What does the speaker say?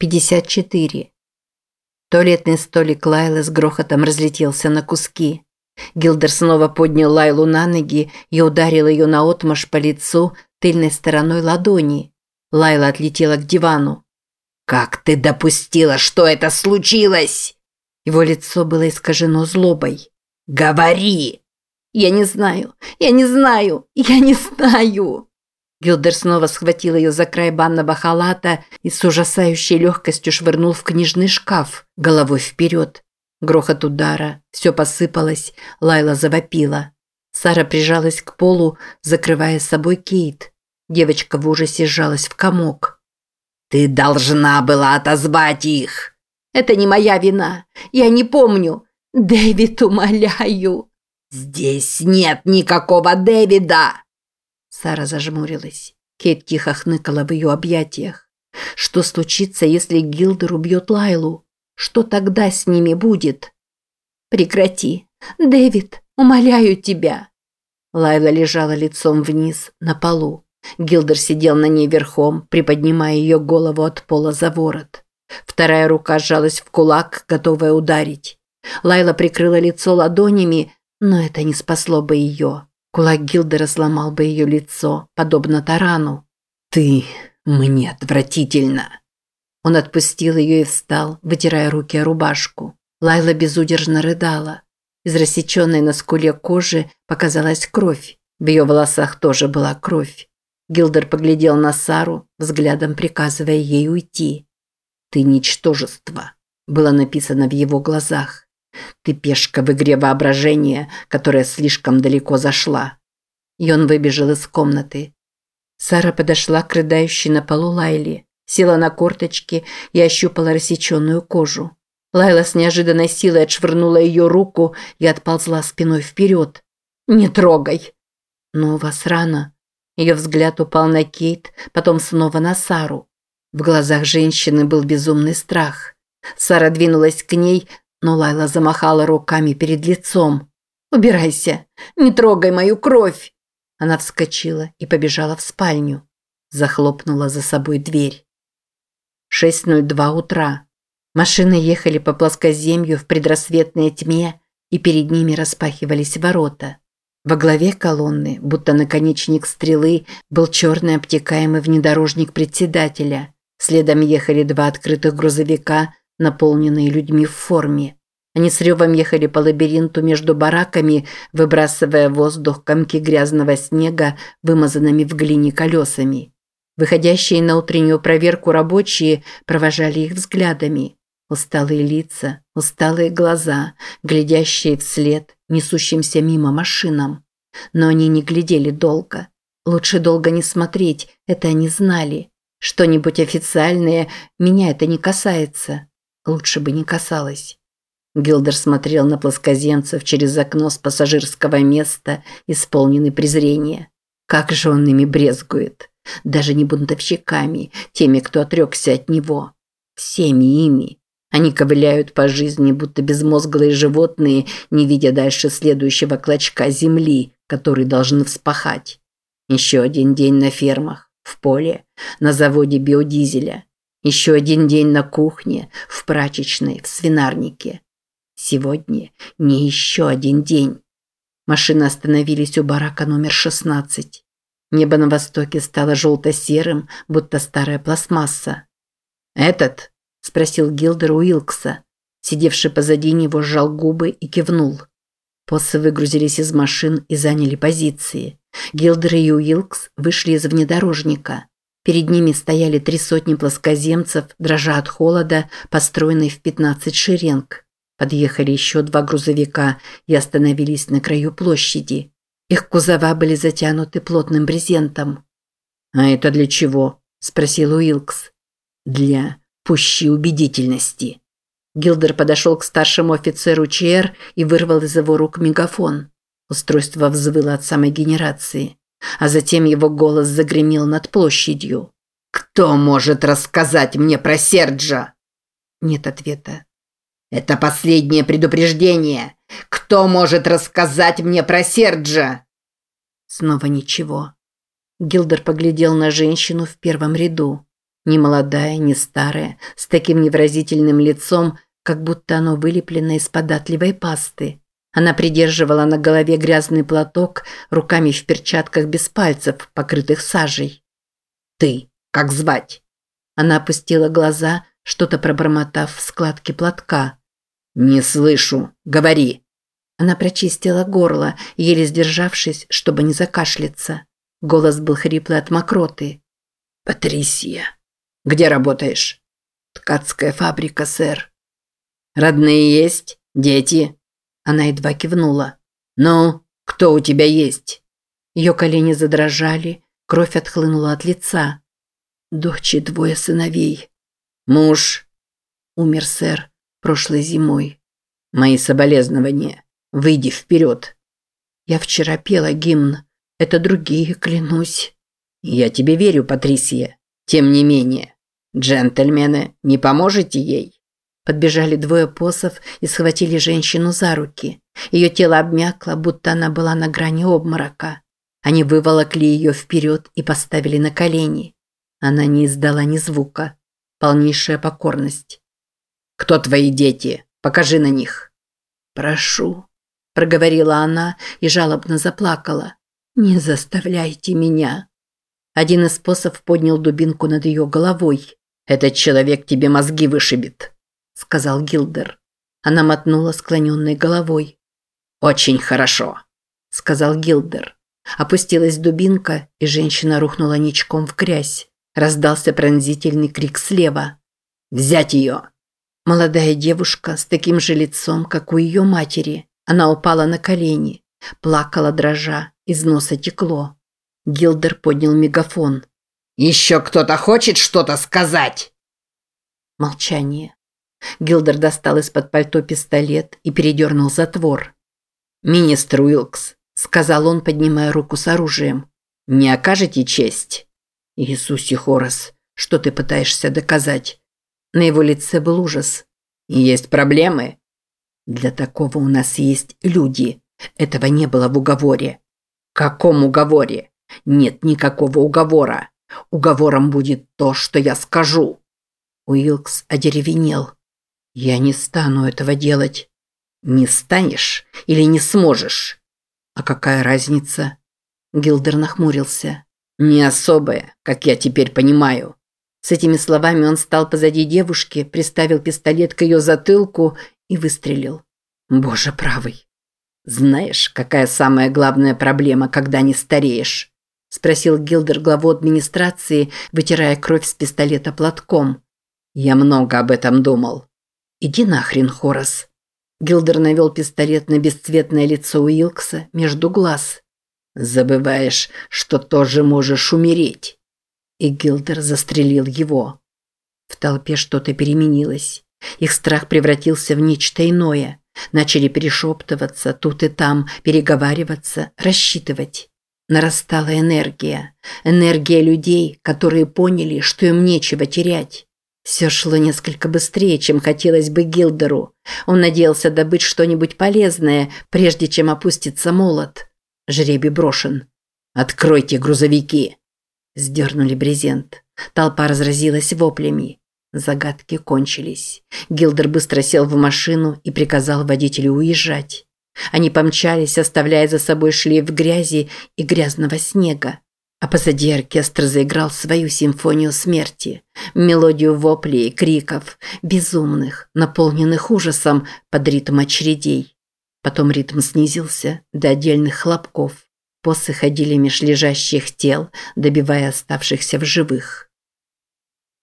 54. Туалетный столик Лайлы с грохотом разлетелся на куски. Гилдер снова поднял Лайлу на ноги и ударил ее наотмашь по лицу тыльной стороной ладони. Лайла отлетела к дивану. «Как ты допустила, что это случилось?» Его лицо было искажено злобой. «Говори!» «Я не знаю, я не знаю, я не знаю!» Гилдер снова схватил ее за край банного халата и с ужасающей легкостью швырнул в книжный шкаф, головой вперед. Грохот удара, все посыпалось, Лайла завопила. Сара прижалась к полу, закрывая собой Кейт. Девочка в ужасе сжалась в комок. «Ты должна была отозвать их!» «Это не моя вина. Я не помню. Дэвид, умоляю!» «Здесь нет никакого Дэвида!» Сара зажмурилась. Кейт тихо хныкала в ее объятиях. Что случится, если Гилдер убьет Лайлу? Что тогда с ними будет? Прекрати. Дэвид, умоляю тебя. Лайла лежала лицом вниз на полу. Гилдер сидел на ней верхом, приподнимая ее голову от пола за ворот. Вторая рука сжалась в кулак, готовая ударить. Лайла прикрыла лицо ладонями, но это не спасло бы ее. Кулак Гилдера сломал бы ее лицо, подобно тарану. «Ты мне отвратительно!» Он отпустил ее и встал, вытирая руки о рубашку. Лайла безудержно рыдала. Из рассеченной на скуле кожи показалась кровь. В ее волосах тоже была кровь. Гилдер поглядел на Сару, взглядом приказывая ей уйти. «Ты ничтожество», было написано в его глазах. Ты пешка в игре воображения, которая слишком далеко зашла. И он выбежал из комнаты. Сара подошла к рыдающей на полу Лайли, села на корточки и ощупала рассеченную кожу. Лайла с неожиданной силой отшвырнула ее руку и отползла спиной вперед. «Не трогай!» Но у вас рано. Ее взгляд упал на Кейт, потом снова на Сару. В глазах женщины был безумный страх. Сара двинулась к ней, но Лайла замахала руками перед лицом. «Убирайся! Не трогай мою кровь!» Она вскочила и побежала в спальню. Захлопнула за собой дверь. 6.02 утра. Машины ехали по плоскоземью в предрассветной тьме, и перед ними распахивались ворота. Во главе колонны, будто наконечник стрелы, был черный обтекаемый внедорожник председателя. Следом ехали два открытых грузовика наполненные людьми в форме. Они с ревом ехали по лабиринту между бараками, выбрасывая в воздух комки грязного снега, вымазанными в глине колесами. Выходящие на утреннюю проверку рабочие провожали их взглядами. Усталые лица, усталые глаза, глядящие вслед, несущимся мимо машинам. Но они не глядели долго. Лучше долго не смотреть, это они знали. Что-нибудь официальное меня это не касается. Лучше бы не касалось. Гилдер смотрел на плоскоземцев через окно с пассажирского места, исполненный презрения. Как же он ими брезгует. Даже не бунтовщиками, теми, кто отрекся от него. Всеми ими. Они ковыляют по жизни, будто безмозглые животные, не видя дальше следующего клочка земли, который должны вспахать. Еще один день на фермах, в поле, на заводе биодизеля. Еще один день на кухне, в прачечной, в свинарнике. Сегодня не еще один день. Машины остановились у барака номер 16. Небо на востоке стало желто-серым, будто старая пластмасса. «Этот?» – спросил Гилдер Уилкса. Сидевший позади него сжал губы и кивнул. Поссы выгрузились из машин и заняли позиции. Гилдер и Уилкс вышли из внедорожника. Перед ними стояли три сотни плоскоземцев, дрожа от холода, построенные в 15 шеренг. Подъехали еще два грузовика и остановились на краю площади. Их кузова были затянуты плотным брезентом. «А это для чего?» – спросил Уилкс. «Для пущей убедительности». Гилдер подошел к старшему офицеру ЧР и вырвал из его рук мегафон. Устройство взвыло от самой генерации. А затем его голос загремел над площадью. «Кто может рассказать мне про Серджа?» Нет ответа. «Это последнее предупреждение. Кто может рассказать мне про Серджа?» Снова ничего. Гилдер поглядел на женщину в первом ряду. Ни молодая, ни старая, с таким невразительным лицом, как будто оно вылеплено из податливой пасты. Она придерживала на голове грязный платок, руками в перчатках без пальцев, покрытых сажей. «Ты, как звать?» Она опустила глаза, что-то пробормотав в складке платка. «Не слышу. Говори!» Она прочистила горло, еле сдержавшись, чтобы не закашляться. Голос был хриплый от мокроты. «Патрисия, где работаешь?» «Ткацкая фабрика, сэр». «Родные есть? Дети?» Она едва кивнула. «Ну, кто у тебя есть?» Ее колени задрожали, кровь отхлынула от лица. «Дочь и двое сыновей». «Муж?» «Умер, сэр, прошлой зимой». «Мои соболезнования. Выйди вперед». «Я вчера пела гимн. Это другие, клянусь». «Я тебе верю, Патрисия. Тем не менее. Джентльмены, не поможете ей?» Подбежали двое посов и схватили женщину за руки. Ее тело обмякло, будто она была на грани обморока. Они выволокли ее вперед и поставили на колени. Она не издала ни звука. Полнейшая покорность. «Кто твои дети? Покажи на них». «Прошу», – проговорила она и жалобно заплакала. «Не заставляйте меня». Один из посов поднял дубинку над ее головой. «Этот человек тебе мозги вышибет», сказал Гилдер. Она мотнула склоненной головой. «Очень хорошо», – сказал Гилдер. Опустилась дубинка, и женщина рухнула ничком в грязь. Раздался пронзительный крик слева. «Взять ее!» Молодая девушка с таким же лицом, как у ее матери. Она упала на колени, плакала дрожа, из носа текло. Гилдер поднял мегафон. «Еще кто-то хочет что-то сказать?» Молчание. Гилдер достал из-под пальто пистолет и передернул затвор. «Министр Уилкс», – сказал он, поднимая руку с оружием, – «не окажете честь?» «Иисусе Хорос, что ты пытаешься доказать?» На его лице был ужас. «Есть проблемы?» «Для такого у нас есть люди. Этого не было в уговоре». «Каком уговоре?» «Нет никакого уговора. Уговором будет то, что я скажу». Уилкс одеревенел. Я не стану этого делать. Не станешь или не сможешь? А какая разница? Гилдер нахмурился. Не особая, как я теперь понимаю. С этими словами он стал позади девушки, приставил пистолет к ее затылку и выстрелил. Боже правый. Знаешь, какая самая главная проблема, когда не стареешь? Спросил Гилдер главу администрации, вытирая кровь с пистолета платком. Я много об этом думал. «Иди нахрен, Хорас!» Гилдер навел пистолет на бесцветное лицо Уилкса между глаз. «Забываешь, что тоже можешь умереть!» И Гилдер застрелил его. В толпе что-то переменилось. Их страх превратился в нечто иное. Начали перешептываться тут и там, переговариваться, рассчитывать. Нарастала энергия. Энергия людей, которые поняли, что им нечего терять. Все шло несколько быстрее, чем хотелось бы Гилдеру. Он надеялся добыть что-нибудь полезное, прежде чем опустится молот. Жребий брошен. «Откройте грузовики!» Сдернули брезент. Толпа разразилась воплями. Загадки кончились. Гилдер быстро сел в машину и приказал водителю уезжать. Они помчались, оставляя за собой шлейф грязи и грязного снега. А позади оркестр заиграл свою симфонию смерти, мелодию воплей и криков, безумных, наполненных ужасом под ритм очередей. Потом ритм снизился до отдельных хлопков. Посы ходили меж лежащих тел, добивая оставшихся в живых.